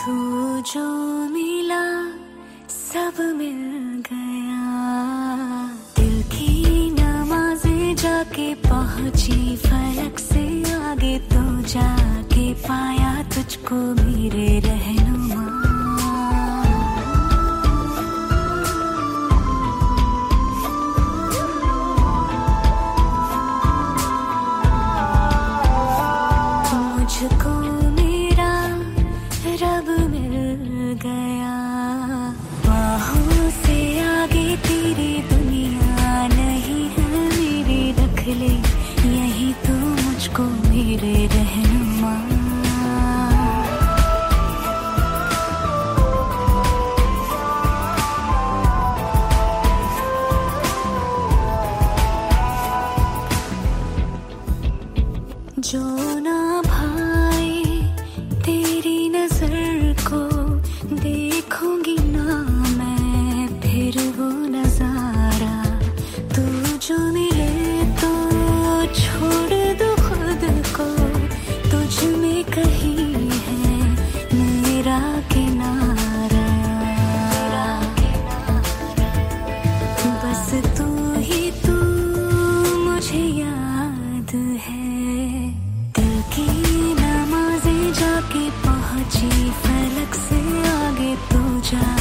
तू जो मिला सब मिल गया। दिल की नमाजे जाके पहुँची फलक से आगे तो जाके पाया तुझको मेरे रहनुमा। मुझको जो ना child.